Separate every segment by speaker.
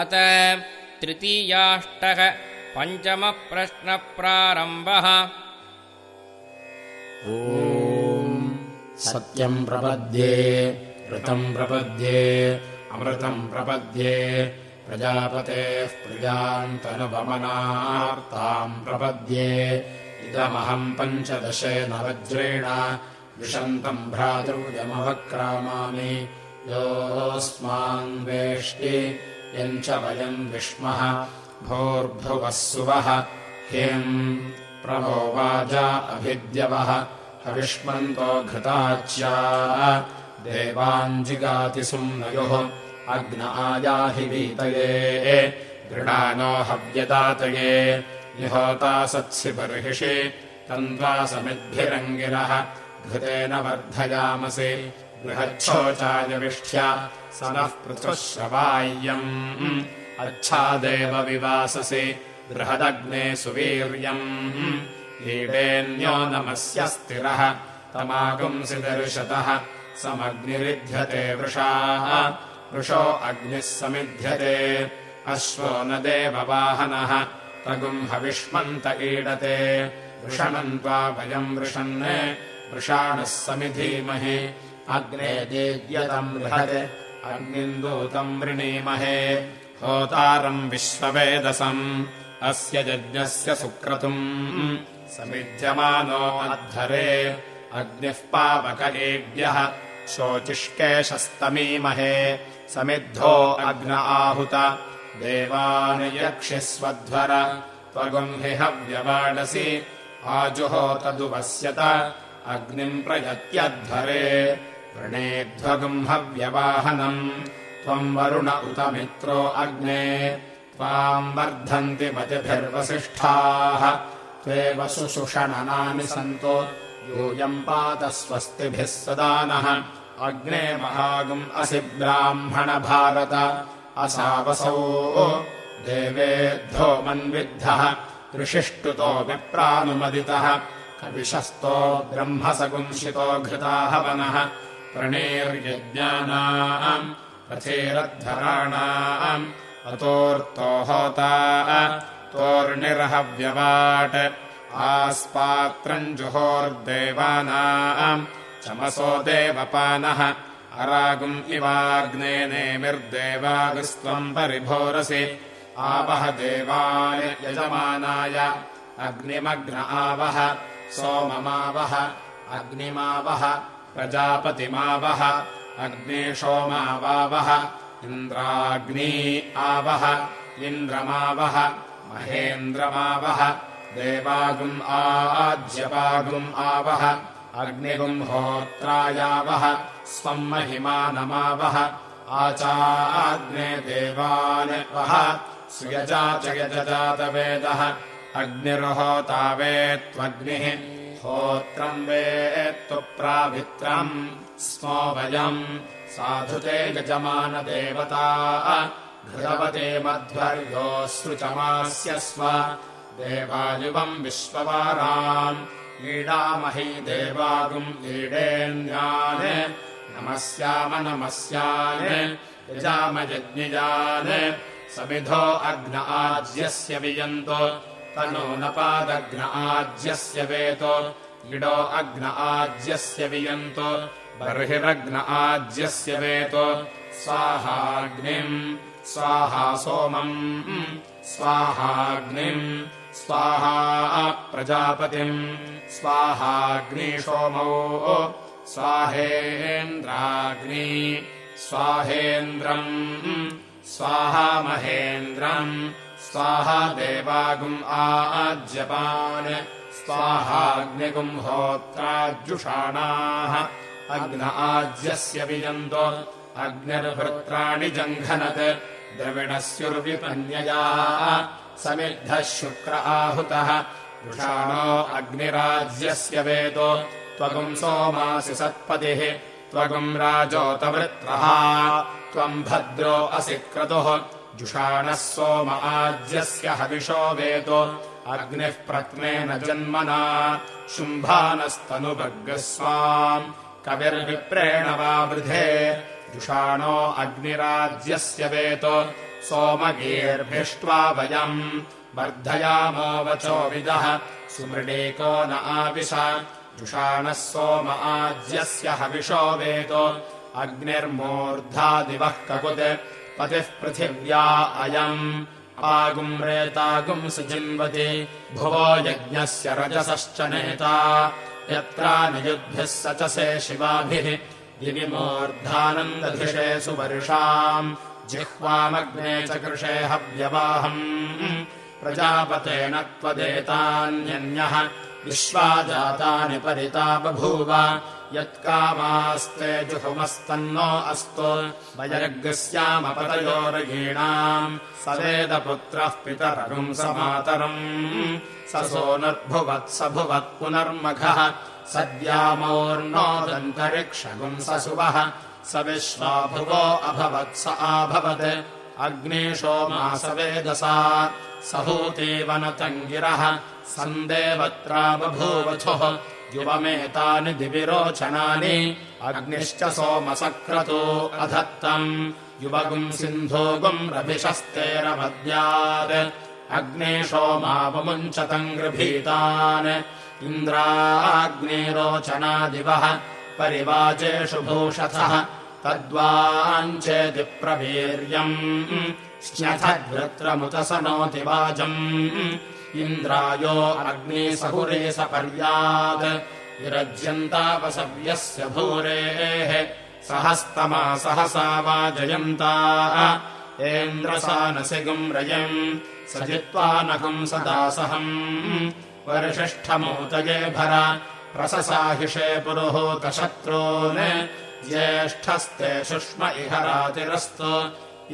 Speaker 1: अत तृतीयाष्टः पञ्चमप्रश्नप्रारम्भः।
Speaker 2: ओ सत्यम् प्रपद्ये ऋतम् प्रपद्ये अमृतम् प्रपद्ये प्रजापतेः प्रजान्तनुभमनार्ताम् प्रपद्ये। इदमहम् पञ्चदशेन वज्रेण विशन्तम् भ्रातृजमवक्रामामि योऽस्मान् वेष्टि यम् च वयम् विष्मः भोर्भुवः सुवः हिम् प्रभो वाजा अभिद्यवः हविष्मन्तो घृताच्या देवाञ्जिगातिसुम्नयोः अग्न आयाहि वीतये गृणानो हव्यदातये निहोता सत्सि बर्हिषि तन्त्वा समिद्भिरङ्गिरः घृतेन वर्धयामसि बृहच्छोचायविष्ठ्य स नः पृथुः श्रवाय्यम् अच्छादेव विवाससि बृहदग्ने सुवीर्यम्। लीडेन्यो नमस्य स्थिरः तमागुंसि दर्शतः समग्निरिध्यते वृषाः। वृषो अग्निः समिध्यते अश्वो न देववाहनः तगुम् हविष्मन्त ईडते। वृषणम् त्वा वयम् वृषन् वृषाणः समिधीमहि अग्ने देद्यतम् बृहत् अग्निन्दूतम् वृणीमहे। होतारम् विश्ववेदसम्। अस्य यज्ञस्य सुक्रतुम्। समिध्यमानो अद्धरे अग्निः पावकयेभ्यः शोचिष्केशस्तमीमहे समिद्धो अग्न आहुत। देवान् यक्षिस्वध्वर। त्वगुम् हि हव्यवाडसि आजुहोतदुपश्यत अग्निम् प्रयत्यध्वरे हव्यवाहनम्। त्वम् वरुण उत मित्रो अग्ने। त्वाम् वर्धन्ति मतिभिर्वसिष्ठाः। त्वेव सुषणनानि सन्तो। यूयम् पात स्वस्तिभिः सदा नः अग्ने महागुम् असि ब्राह्मण भारत असावसौ। देवेद्धो मन्विद्धः। ऋषिष्टुतो विप्रानुमदितः। कविशस्तो ब्रह्मसगुंसितो घृताहवनः प्रणेर्यज्ञानाम् रथेरद्धराणाम् अतोर्तो होता तोर्निर्हव्यवाट् आस्पात्रम् जुहोर्देवानाम् चमसो देवपानः अरागुम् इवाग्ने नेमिर्देवागुस्त्वम् परिभोरसि आवह देवाय यजमानाय अग्निमग्न आवह सोममावह अग्निमावह प्रजापतिमावह अग्नेशोमावावह इन्द्राग्नी आवह इन्द्रमावह महेन्द्रमावह देवागुम् आज्यपागुम् आवह अग्निगुम् होत्रायावह स्वम् महिमानमावह आचाग्ने देवान् वह सुयजा च यजजातवेदः अग्निर्होतावेत्त्वग्निः होत्रम् वेत्तु प्राभित्रम् स्मो वयम्। साधुते यजमानदेवता। घृतवते मध्वर्योऽसृचमास्य स्व। देवायुवम् विश्ववाराम् ईडामही देवागुम् ईडेन्यान् नमस्याम नमस्यान्। यजामयज्ञयान् समिधो अग्न आज्यस्य वियन्तो तनो न पादग्न आज्यस्य वेतो इडो अग्न आज्यस्य वियन्तो बर्हिरग्न आज्यस्य वेतो स्वाहाग्निम् स्वाहा सोमम् स्वाहाग्निम् स्वाहा प्रजापतिम् स्वाहाग्निसोमौ स्वाहेन्द्राग्नि स्वाहेन्द्रम् स्वाहा महेन्द्रम् स्वाहा देवागुम् आज्यपान् स्वाहाग्निगुम् होत्राजुषाणाः अग्न आज्यस्य वियन्तो अग्निर्भृत्राणि जङ्घनत्। द्रविणस्युर्विपन्यया। समिद्धः शुक्र आहुतः। वृषाणो अग्निराज्यस्य वेदो। त्वगुम् सोमासि सत्पतिः त्वगुम् राजोतवृत्रः। त्वम् भद्रो असि क्रतुः जुषाणः सोम आज्यस्य हविषो वेदो। अग्निः प्रत्नेन जन्मना। शुम्भानस्तनुभग्गः स्वाम् कविर्विप्रेण वा वृधे। जुषाणो अग्निराज्यस्य वेतो सोमगीर्भिष्ट्वा वयम्। वर्धयामो वचोविदः सुमृडेको न आविश। जुषाणः सोम आज्यस्य हविषो वेदो। अग्निर्मूर्धादिवः ककुत् पतिः पृथिव्या अयम्। आगुम् रेतागुम् सुजिन्वति भुवो यज्ञस्य रजसश्च नेता। यत्रा नियुद्भिः स च से शिवाभिः। दिविमूर्धानन्दधिषे सुवर्षाम्। जिह्वामग्ने च कृषे हव्यवाहम्। प्रजापतेन त्वदेतान्यन्यः। विश्वा जातानि परिता बभूव यत्कामास्ते जुहुमस्तन्नो अस्तु। वयर्गस्यामपतयोरगीणाम् स वेदपुत्रः पितरगुम् स मातरम्। स स भुवत् पुनर्मघः। सद्यामोर्णोदन्तरिक्षगुम् स सुवः। स विश्वा भुवो अभवत् स आभवत्। अग्नेशो मास वेदसा सहूतीवनतम् गिरः सन्देवत्रा बभूवथुः युवमेतानि दिविरोचनानि अग्निश्च सोमसक्रतो अधत्तम्। युवगुम् सिन्धोगुम् रभिशस्तेरमद्यात्। अग्ने सोमावमुञ्चतम् गृभीतान्। इन्द्राग्नेरोचनादिवः परिवाचेषु भूषथः। तद्वाञ्चेति प्रवीर्यम् स्न्यथद्वृत्रमुत स नोति वाजम् इन्द्रायो अग्ने सहुरे स पर्यात् विरज्यन्तापसव्यस्य भूरेः। सहस्तमा सहसा वाजयन्ता एन्द्रसानसिगुम् रयम्। स जित्वा सदासहम् वरिषिष्ठमूतये भर। प्रससाहिषे पुरुहूतशत्रून् ज्येष्ठस्ते सुष्म इह रातिरस्तु।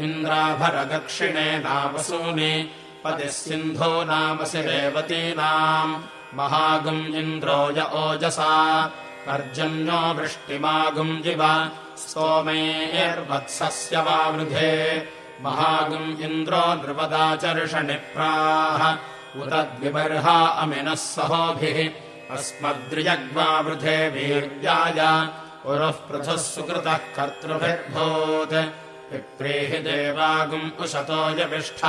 Speaker 2: इन्द्राभरदक्षिणे नावसूनि पतिः सिन्धो नामसि रेवतीनाम् महागुम् इन्द्रो य ओजसा। पर्जन्यो वृष्टिमागुम् जिव। सोमेर्वत्सस्य वा वृधे। महागुम् इन्द्रो नृपदाचर्षणिप्राः उत द्विबर्हा अमिनः सहोभिः। अस्मद्रियग्वा वृधे वीर्याय। उरुः पृथुः सुकृतः कर्तृभिर्भूत्। विप्रेहि देवागुम् उशतो यविष्ठ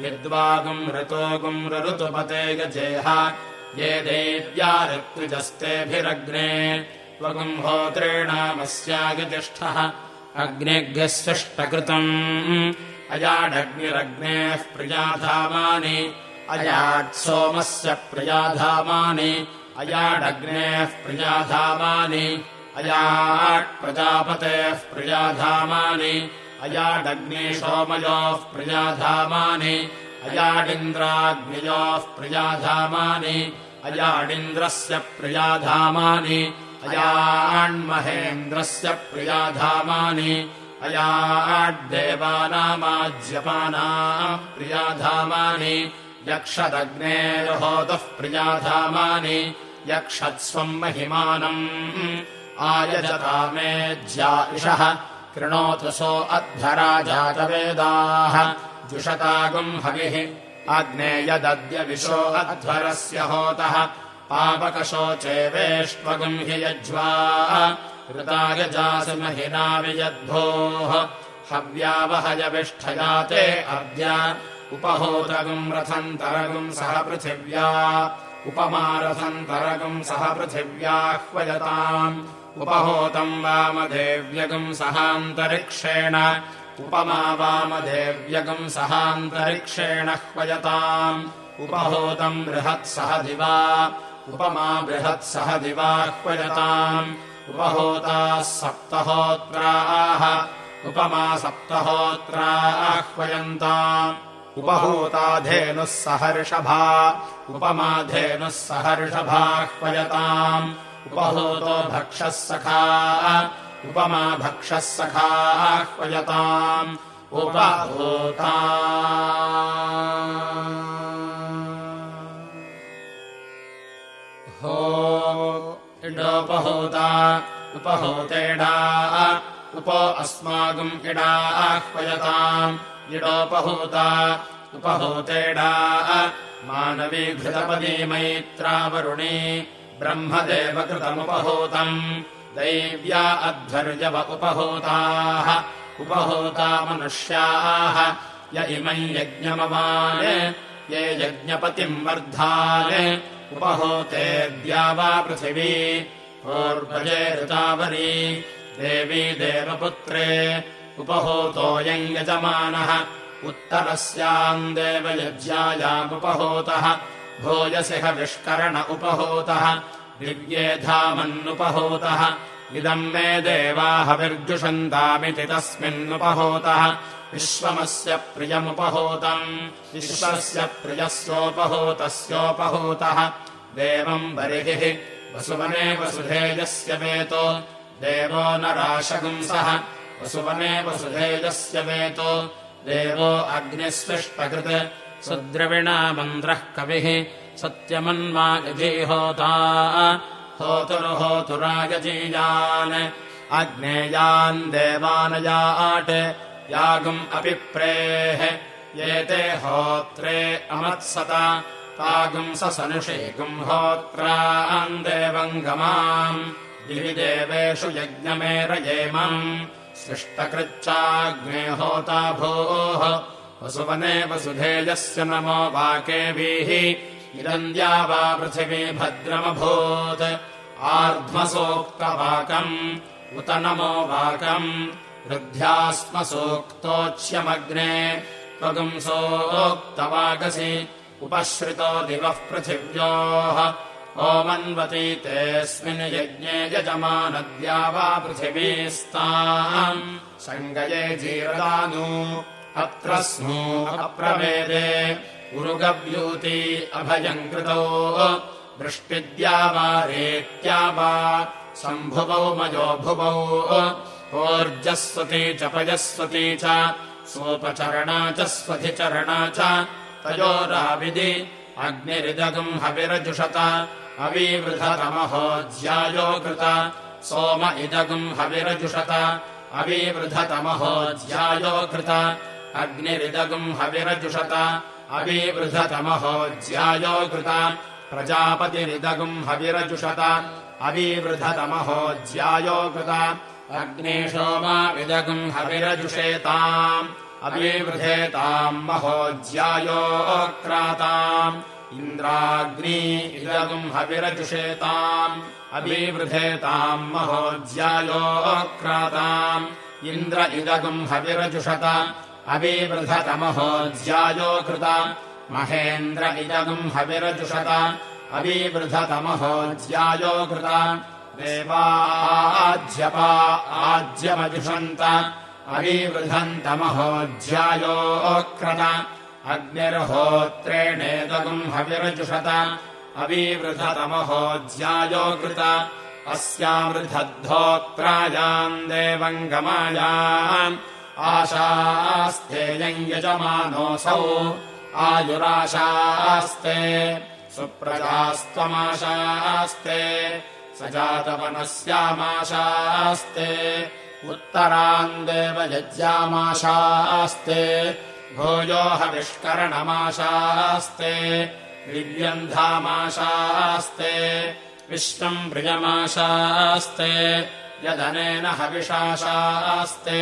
Speaker 2: यद्वागुम् ऋतोगुम् रऋतुपते गजेह ये देव्या ऋत्विजस्तेभिरग्ने। त्वगुम् होत्रेणामस्यागतिष्ठः। अग्नेभ्यः सृष्टकृतम्। अयाडग्निरग्नेः प्रियाधामानि अयाट्सोमस्य प्रियाधामानि अयाडग्नेः प्रियाधामानि अयाट्प्रजापतेः प्रियाधामानि अयाडग्ने सोमयोः प्रियाधामानि अयाडिन्द्राग्नियोः प्रियाधामानि अयाडिन्द्रस्य प्रियाधामानि अयाण्महेन्द्रस्य प्रियाधामानि अयाड्देवानामाज्यपानाम् प्रियाधामानि यक्षदग्नेर्होतः प्रियाधामानि यक्षत्स्वम् महिमानम् आयजतामेज्या इषः कृणोतु सो अध्वराजातवेदाः। जुषतागुम् हविः। आग्नेयदद्य विशो अध्वरस्य होतः। पापकशोचेवेष्वगुम् हि यज्वा ऋतायजासि महिना वियद्भोः। हव्यावहयविष्ठयाते अद्य उपहोतगुम् रथन्तरगुम् सह पृथिव्या। उपमारथन्तरगुम् सह पृथिव्याह्वयताम् उपहोतम् वामदेव्यगम् सहान्तरिक्षेण। उपमा वामदेव्यगम् सहान्तरिक्षेण ह्वयताम्। उपहोतम् बृहत्सह दिवा। उपमा बृहत्सह दिवाह्वयताम् उपहोताः सप्तहोत्राः। उपमा सप्तहोत्राह्वयन्ताम् उपहूताधेनुः सहर्षभा। उपमाधेनुः सहर्षभाह्वयताम् उपहूतो भक्षः सखा उपमा भक्षः सखाह्वयताम् उपहूता हो इडोपहूता उपहूतेडा उपो अस्माकम् इडा आह्वयताम् इडोपहूता उपहूतेडा मानवी घृतपदी मैत्रावरुणी ब्रह्मदेवकृतमुपहूतम् दैव्या अध्वर्यव उपहूताः। उपहूता मनुष्याः। य इमम् यज्ञमवान्। ये यज्ञपतिम् वर्धान्। उपहोते वा पृथिवी। पूर्वजे ऋतावरी। देवी देवपुत्रे। उपहूतोऽयम् यजमानः। उत्तरस्याम् देवयज्ञायामुपहूतः भूयसिह विष्करण उपहूतः दिव्ये धामन्नुपहूतः इदम् मे देवाहविर्जुषन्तामिति तस्मिन्नुपहूतः। विश्वमस्य प्रियमुपहूतम् विश्वस्य प्रियस्योपहूतस्योपहूतः। देवम् बर्हिः वसुवने वसुधेयस्य वेतो। देवो न राशगुंसः वसुवने वसुधेयस्य वेतो। देवो अग्निस्विष्टकृत् सुद्रविणा मन्द्रः कविः सत्यमन्मा यजीहोता। होतुरुहोतुरायजीयान्। अग्नेयान् देवानयाट् यागुम् अपि प्रेः एते होत्रे अमत्सत। तागुम् स सनुषेगुम् होत्रान् देवम् गमाम् दिवि देवेषु यज्ञमेरयेमम् सृष्टकृच्चाग्ने होता भोः वसुवने वसुधेयस्य नमो वाकेभिः इदन्द्या वा पृथिवी भद्रमभूत्। आर्ध्मसोक्तवाकम् उत नमो वाकम्। वृद्ध्यास्म सूक्तोच्यमग्ने त्वगुंसोक्तवागसि उपश्रितो दिवः पृथिव्योः। ओमन्वती तेऽस्मिन् यज्ञे यजमानद्या वा पृथिवीस्ताम्। सङ्गये जीरदानु अत्र स्मू अप्रवेदे उरुगव्यूति अभयम् कृतौ। वृष्टिद्या वा सम्भुवौ मयो भुवौ ओर्जस्वती च पयस्वती च सोपचरणा च स्वधिचरणा च तयोराविदि अग्निरिदगम् हविरजुषत अवीवृधतमहोज्यायो कृत सोम इदगम् हविरजुषत अवीवृधतमहोज्यायो कृत अग्निरिदगम् हविरजुषत। अवीवृधतमहोज्यायो कृत। प्रजापतिरिदगम् हविरजुषत। अवीवृधतमहोज्यायो कृत। अग्नेशोमाविदगम् हविरजुषेताम्। अवीवृधेताम् महोज्यायोक्राताम् इन्द्राग्नी इदगम् हविरजुषेताम्। अवीवृधेताम् महोज्यायोक्राताम् इन्द्र इदगम् हविरजुषत अवीवृधतमहोज्यायो कृत। महेन्द्र इदगम् हविरजुषत। अवीवृधतमहोज्यायो कृत। देवाज्यपा आज्यमजुषन्त अवीवृधन्तमहोज्यायोऽक्रत अग्निर्होत्रेणेदगम् हविरजुषत। अवीवृधतमहोज्यायो कृत। अस्यावृधद्धोत्रायाम् देवम् आशास्तेयम् यजमानोऽसौ। आयुराशास्ते सुप्रजास्त्वमाशास्ते स जातवनस्यामाशास्ते उत्तराम् देव यज्ञामाशास्ते भूयोहविष्करणमाशास्ते दिव्यन्धामाशास्ते विश्वम् प्रियमाशास्ते यदनेन हविषाशास्ते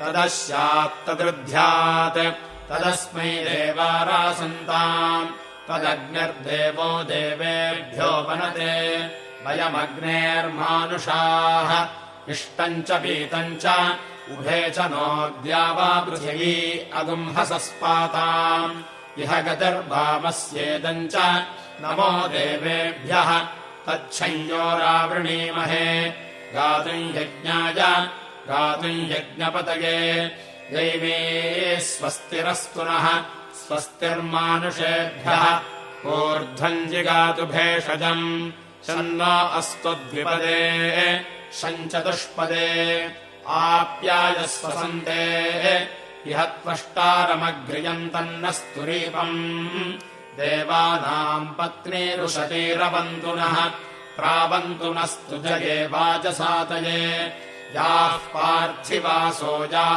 Speaker 2: तदस्यात्तदृध्यात् तदस्मै देवारासन्ताम्। तदग्निर्देवो देवेभ्यो वनते। वयमग्नेर्मानुषाः। इष्टम् च पीतम् च उभे च नोद्या वा पृथिवी। अगुम्हसस्पाताम् इह गतिर्वामस्येदम् च नमो देवेभ्यः। तच्छञ्जोरावृणीमहे। गातुम् यज्ञाय गातुम् यज्ञपतये दैवे स्वस्तिरस्तु नः। स्वस्तिर्मानुषेभ्यः। ऊर्ध्वम् जिगातु भेषजम्। शन्नो अस्तु द्विपदे शञ्चतुष्पदे। आप्यायस्वसन्ते इह त्वष्टारमग्र्यन्तन्न स्तुरीपम् देवानाम् पत्नीरुषतीरवन्तु नः। प्रावन्तु नस्तु जये वाचसातये याः पार्थिवासो या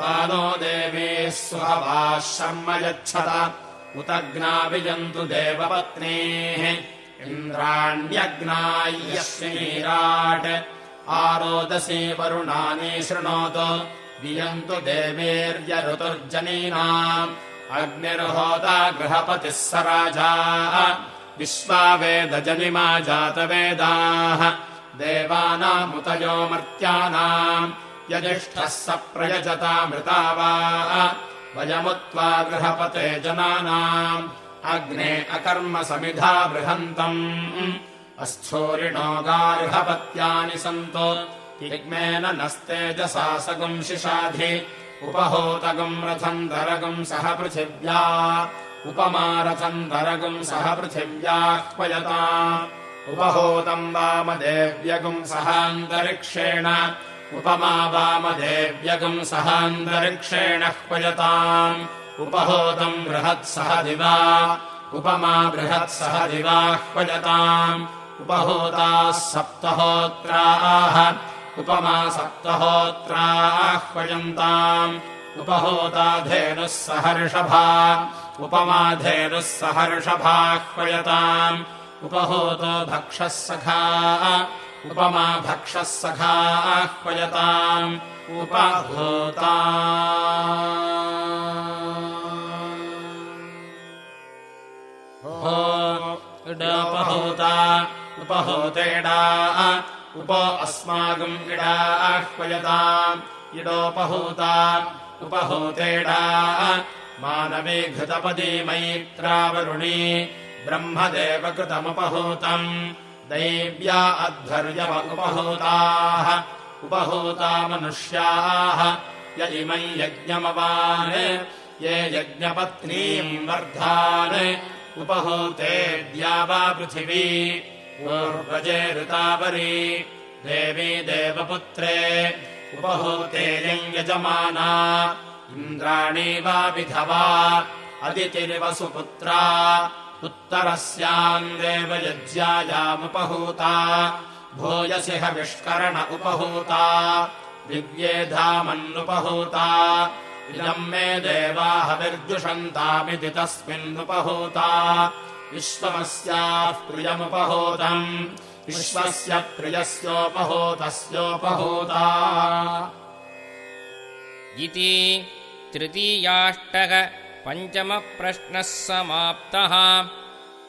Speaker 2: तानो देवीः स्वभाः शर्म यच्छत उतग्नाभिजन्तु देवपत्नीः। इन्द्राण्यग्नाय्यस्य नीराट् आरोदसी वरुणानि शृणोतु। वियन्तु देवेर्यऋतुर्जनीनाम् अग्निर्होता गृहपतिः स राजा। विश्वावेदजनिमा जातवेदाः देवानामुतयो मर्त्यानाम् यजिष्ठः स प्रयजतामृता वा। वयमुत्वा गृहपते जनानाम्। अग्ने अकर्म समिधा बृहन्तम्। अस्थूरिणो गार्हपत्यानि सन्तो। यज्ञेन नस्तेजसा सगुम् शिशाधि। उपहोतगम् रथम् सह पृथिव्या। उपमारथम् दरगुम् सह पृथिव्याह्वयता उपहोतम् वामदेव्यगुम् सहान्तरिक्षेण। उपमा वामदेव्यगुम् सहान्तरिक्षेण ह्वयताम् उपहोतम् बृहत्सह दिवा। उपमा बृहत्सह दिवाह्वयताम् उपहोताः सप्तहोत्राः। उपमा सप्तहोत्राह्वयन्ताम् उपहोताधेनुः सहर्षभा उपमाधेनुः सहर्षभाह्वयताम् उपहोतो भक्षः सखा। उपमा भक्षः सखा आह्वयताम् उपहोता उपहोता उपहोतेडा। उप अस्माकम् इडा आह्वयताम् इडोपहूता उपहूतेडा। मानवी घृतपदी मैत्रावरुणी ब्रह्मदेवकृतमुपहूतम्। दैव्या अध्वर्यव उपहूताः। उपहूता मनुष्याः। य इमम् यज्ञमवान्। ये यज्ञपत्नीम् वर्धान्। उपहूते द्यावा पृथिवी। पूर्वजे ऋतावरी। देवी देवपुत्रे। उपहूते यजमाना। इन्द्राणी वा विधवा। अदितिरिवसुपुत्रा उत्तरस्याम् देवयज्ञायामुपहूता भूयसि हविष्करण उपहूता दिव्येधामन्नुपहूता इदम् मे देवाहविर्जुषन्तामिति तस्मिन्नुपहूता। विश्वमस्याः प्रियमुपहूतम् विश्वस्य प्रियस्योपहूतस्योपहूता।
Speaker 1: इति तृतीयाष्टक पञ्चमप्रश्नः समाप्तः